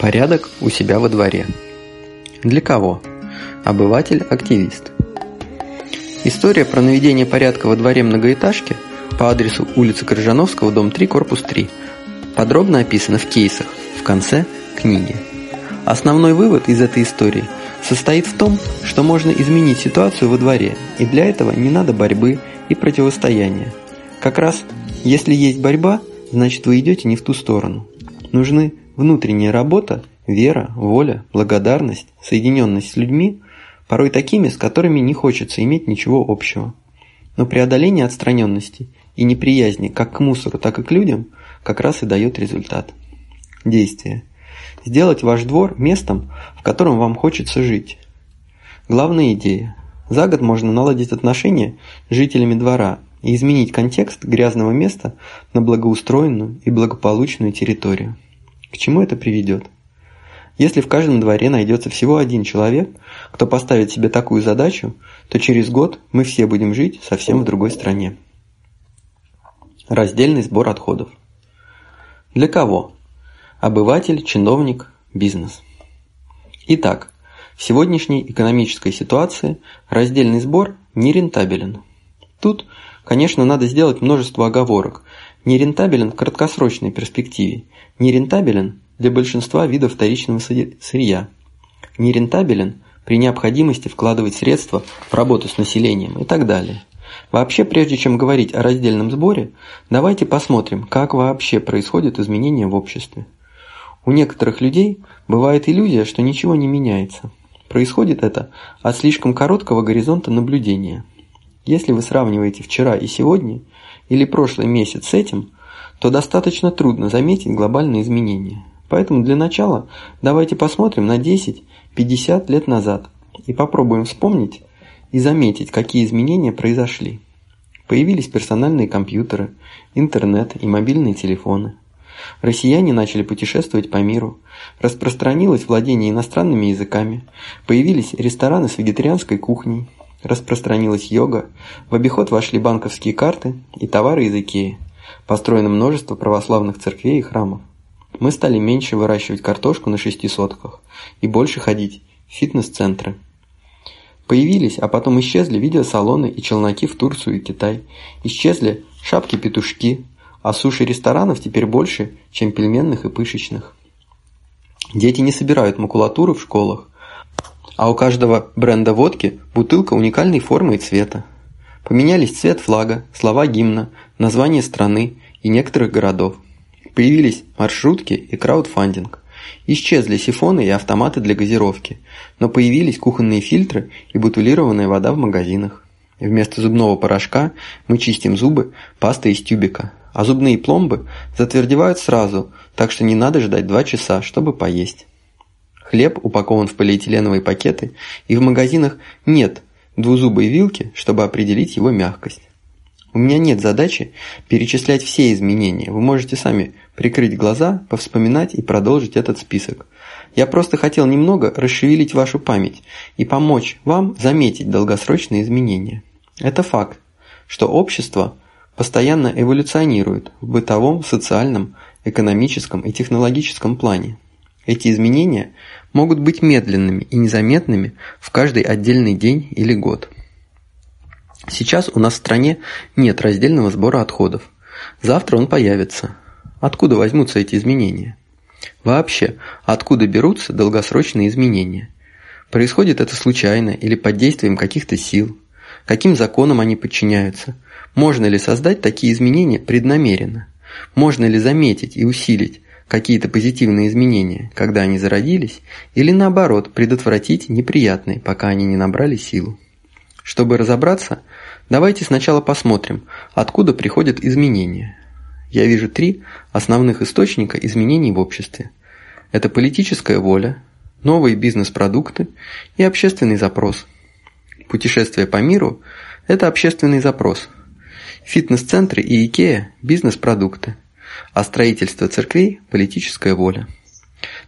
Порядок у себя во дворе. Для кого? Обыватель-активист. История про наведение порядка во дворе многоэтажки по адресу улица Крыжановского, дом 3, корпус 3 подробно описана в кейсах в конце книги. Основной вывод из этой истории состоит в том, что можно изменить ситуацию во дворе, и для этого не надо борьбы и противостояния. Как раз, если есть борьба, значит вы идете не в ту сторону. Нужны Внутренняя работа, вера, воля, благодарность, соединенность с людьми, порой такими, с которыми не хочется иметь ничего общего. Но преодоление отстраненности и неприязни как к мусору, так и к людям как раз и дает результат. Действие. Сделать ваш двор местом, в котором вам хочется жить. Главная идея. За год можно наладить отношения с жителями двора и изменить контекст грязного места на благоустроенную и благополучную территорию. К чему это приведет? Если в каждом дворе найдется всего один человек, кто поставит себе такую задачу, то через год мы все будем жить совсем в другой стране. Раздельный сбор отходов. Для кого? Обыватель, чиновник, бизнес. Итак, в сегодняшней экономической ситуации раздельный сбор нерентабелен. Тут, конечно, надо сделать множество оговорок, Нерентабелен в краткосрочной перспективе. Нерентабелен для большинства видов вторичного сырья. Нерентабелен при необходимости вкладывать средства в работу с населением и так далее. Вообще, прежде чем говорить о раздельном сборе, давайте посмотрим, как вообще происходят изменения в обществе. У некоторых людей бывает иллюзия, что ничего не меняется. Происходит это от слишком короткого горизонта наблюдения. Если вы сравниваете вчера и сегодня, или прошлый месяц с этим, то достаточно трудно заметить глобальные изменения. Поэтому для начала давайте посмотрим на 10-50 лет назад и попробуем вспомнить и заметить, какие изменения произошли. Появились персональные компьютеры, интернет и мобильные телефоны. Россияне начали путешествовать по миру, распространилось владение иностранными языками, появились рестораны с вегетарианской кухней, Распространилась йога, в обиход вошли банковские карты и товары из Икеи. Построено множество православных церквей и храмов. Мы стали меньше выращивать картошку на шести сотках и больше ходить в фитнес-центры. Появились, а потом исчезли видеосалоны и челноки в Турцию и Китай. Исчезли шапки-петушки, а суши ресторанов теперь больше, чем пельменных и пышечных. Дети не собирают макулатуру в школах, а у каждого бренда водки бутылка уникальной формы и цвета. Поменялись цвет флага, слова гимна, название страны и некоторых городов. Появились маршрутки и краудфандинг. Исчезли сифоны и автоматы для газировки, но появились кухонные фильтры и бутылированная вода в магазинах. Вместо зубного порошка мы чистим зубы пастой из тюбика, а зубные пломбы затвердевают сразу, так что не надо ждать два часа, чтобы поесть. Хлеб упакован в полиэтиленовые пакеты, и в магазинах нет двузубой вилки, чтобы определить его мягкость. У меня нет задачи перечислять все изменения, вы можете сами прикрыть глаза, повспоминать и продолжить этот список. Я просто хотел немного расшевелить вашу память и помочь вам заметить долгосрочные изменения. Это факт, что общество постоянно эволюционирует в бытовом, социальном, экономическом и технологическом плане. Эти изменения могут быть медленными и незаметными в каждый отдельный день или год. Сейчас у нас в стране нет раздельного сбора отходов. Завтра он появится. Откуда возьмутся эти изменения? Вообще, откуда берутся долгосрочные изменения? Происходит это случайно или под действием каких-то сил? Каким законам они подчиняются? Можно ли создать такие изменения преднамеренно? Можно ли заметить и усилить какие-то позитивные изменения, когда они зародились, или наоборот, предотвратить неприятные, пока они не набрали силу. Чтобы разобраться, давайте сначала посмотрим, откуда приходят изменения. Я вижу три основных источника изменений в обществе. Это политическая воля, новые бизнес-продукты и общественный запрос. Путешествие по миру – это общественный запрос. Фитнес-центры и Икеа – бизнес-продукты – а строительство церквей – политическая воля.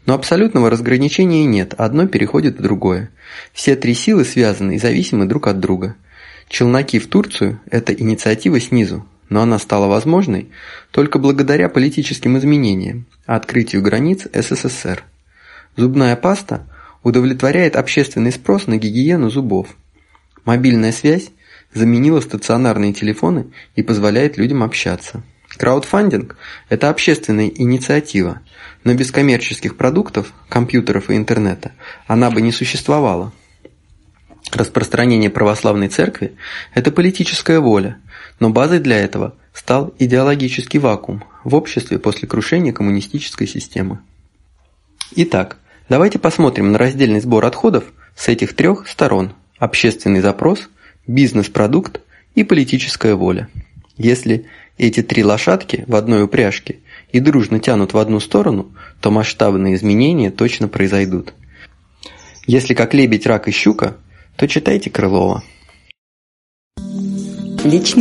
Но абсолютного разграничения нет, одно переходит в другое. Все три силы связаны и зависимы друг от друга. Челноки в Турцию – это инициатива снизу, но она стала возможной только благодаря политическим изменениям, открытию границ СССР. Зубная паста удовлетворяет общественный спрос на гигиену зубов. Мобильная связь заменила стационарные телефоны и позволяет людям общаться. Краудфандинг – это общественная инициатива, но без коммерческих продуктов, компьютеров и интернета она бы не существовала. Распространение православной церкви – это политическая воля, но базой для этого стал идеологический вакуум в обществе после крушения коммунистической системы. Итак, давайте посмотрим на раздельный сбор отходов с этих трех сторон – общественный запрос, бизнес-продукт и политическая воля. Если эти три лошадки в одной упряжке и дружно тянут в одну сторону, то масштабные изменения точно произойдут. Если как лебедь, рак и щука, то читайте Крылова. Лично